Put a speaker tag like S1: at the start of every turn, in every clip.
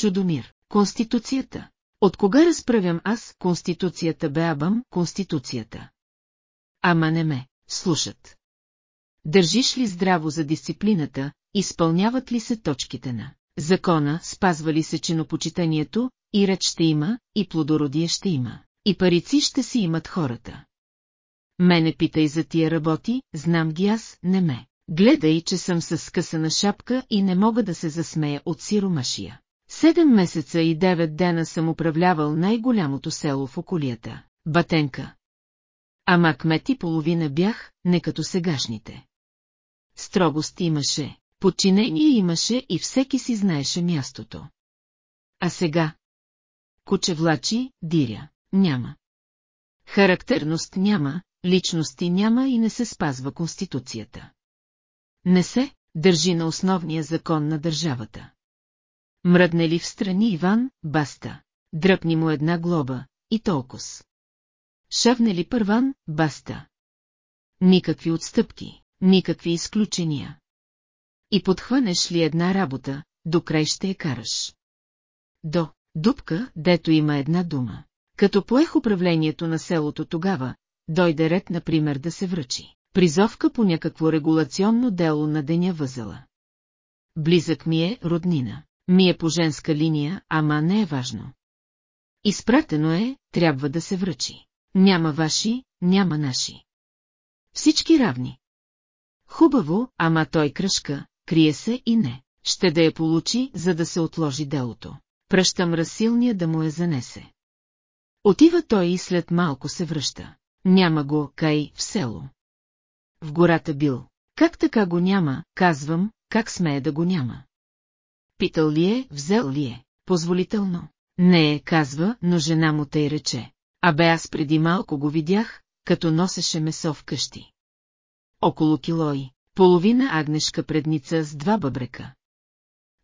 S1: Чудомир. Конституцията. От кога разправям аз Конституцията беабам Конституцията? Ама не ме, слушат. Държиш ли здраво за дисциплината, изпълняват ли се точките на закона, спазва ли се чинопочитанието, и реч ще има, и плодородие ще има, и парици ще си имат хората. Мене питай за тия работи, знам ги аз, не ме. Гледай, че съм с скъсана шапка и не мога да се засмея от сиромашия. Седем месеца и девет дена съм управлявал най-голямото село в околията – Батенка. Ама кмет и половина бях, не като сегашните. Строгост имаше, подчинение имаше и всеки си знаеше мястото. А сега? Куче влачи, диря, няма. Характерност няма, личности няма и не се спазва Конституцията. Не се държи на основния закон на държавата. Мръдне ли в страни Иван, баста. Дръпни му една глоба, и толкова. Шавне ли първан, баста. Никакви отстъпки, никакви изключения. И подхванеш ли една работа, до край ще я караш. До дупка, дето има една дума. Като поех управлението на селото тогава, дойде ред, например, да се връчи. Призовка по някакво регулационно дело на деня възела. Близък ми е роднина. Ми е по женска линия, ама не е важно. Изпратено е, трябва да се връчи. Няма ваши, няма наши. Всички равни. Хубаво, ама той кръшка, крие се и не. Ще да я получи, за да се отложи делото. Пръщам разсилния да му я занесе. Отива той и след малко се връща. Няма го, кай, в село. В гората бил. Как така го няма, казвам, как смее да го няма. Питал ли е, взел ли е, позволително. Не е, казва, но жена му тъй рече. Абе аз преди малко го видях, като носеше месо в къщи. Около килои, половина агнешка предница с два бъбрека.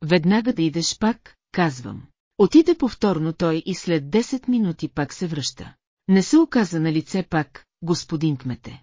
S1: Веднага да идеш пак, казвам. Отиде повторно той и след 10 минути пак се връща. Не се оказа на лице пак, господин кмете.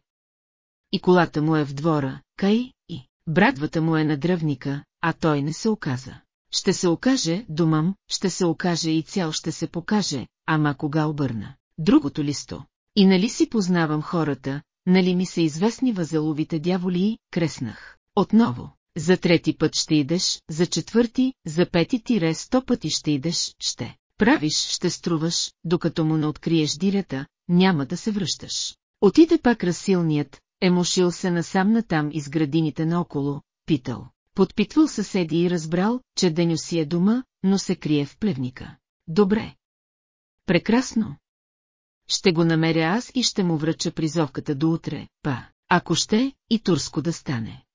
S1: И колата му е в двора, кай, и братвата му е на дръвника, а той не се оказа. Ще се окаже, думам, ще се окаже и цял ще се покаже, ама кога обърна. Другото листо. И нали си познавам хората, нали ми са известни възеловите дяволи, креснах. Отново, за трети път ще идеш, за четвърти, за пети тире сто пъти ще идеш, ще. Правиш, ще струваш, докато му не откриеш дирята, няма да се връщаш. Отиде пак разсилният, емошил се насам натам из градините наоколо, питал. Подпитвал съседи и разбрал, че Деню си е дома, но се крие в плевника. Добре. Прекрасно. Ще го намеря аз и ще му връча призовката до утре, па, ако ще, и турско да стане.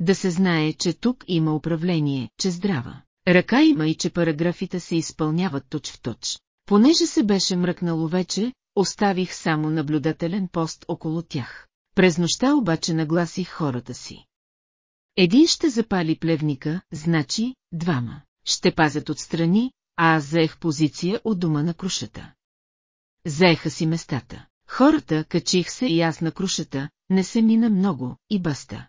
S1: Да се знае, че тук има управление, че здрава. Ръка има и че параграфите се изпълняват точ в точ. Понеже се беше мръкнало вече, оставих само наблюдателен пост около тях. През нощта обаче нагласих хората си. Един ще запали плевника, значи, двама. Ще пазят отстрани, а аз заех позиция от дома на крушата. Заеха си местата. Хората, качих се и аз на крушата, не се мина много, и баста.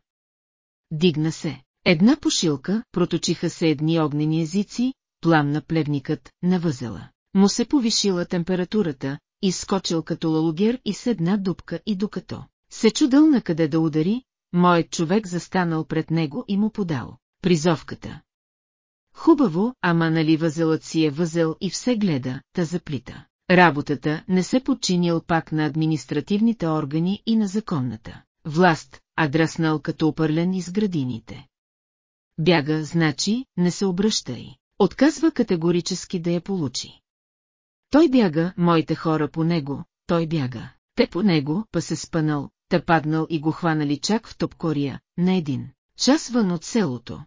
S1: Дигна се. Една пошилка, проточиха се едни огнени езици, пламна плевникът, на възела. Му се повишила температурата, изскочил като лалогер и седна дупка и докато се чудъл на къде да удари, моят човек застанал пред него и му подал призовката. Хубаво, ама нали възелът си е възел и все гледа, та заплита. Работата не се подчинил пак на административните органи и на законната власт, а драснал като опърлен из градините. Бяга, значи, не се обръщай. Отказва категорически да я получи. Той бяга, моите хора по него, той бяга. Те по него, па се спънал, та паднал и го хванали чак в топкория, на един. Час вън от селото.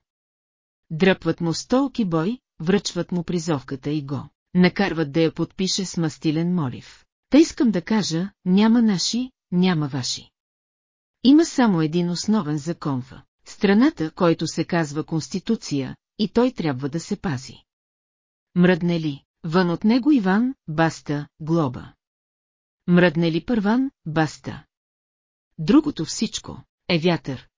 S1: Дръпват му столки бой, връчват му призовката и го. Накарват да я подпише с мастилен молив. Та искам да кажа, няма наши, няма ваши. Има само един основен закон в страната, който се казва Конституция, и той трябва да се пази. Мръдне ли, вън от него Иван, баста, глоба. Мръдне ли първан, баста. Другото всичко е вятър,